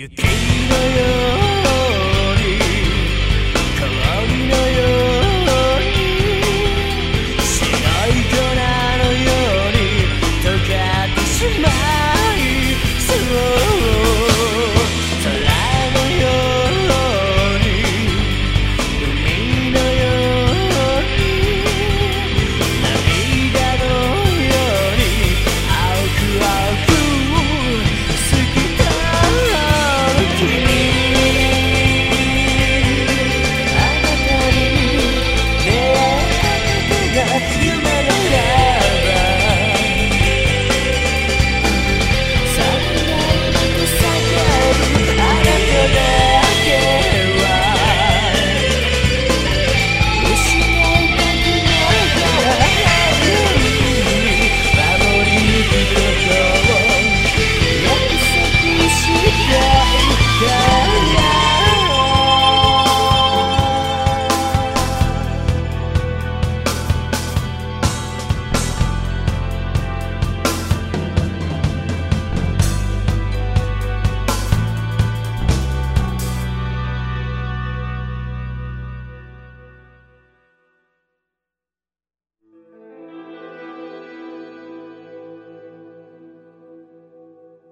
You came by your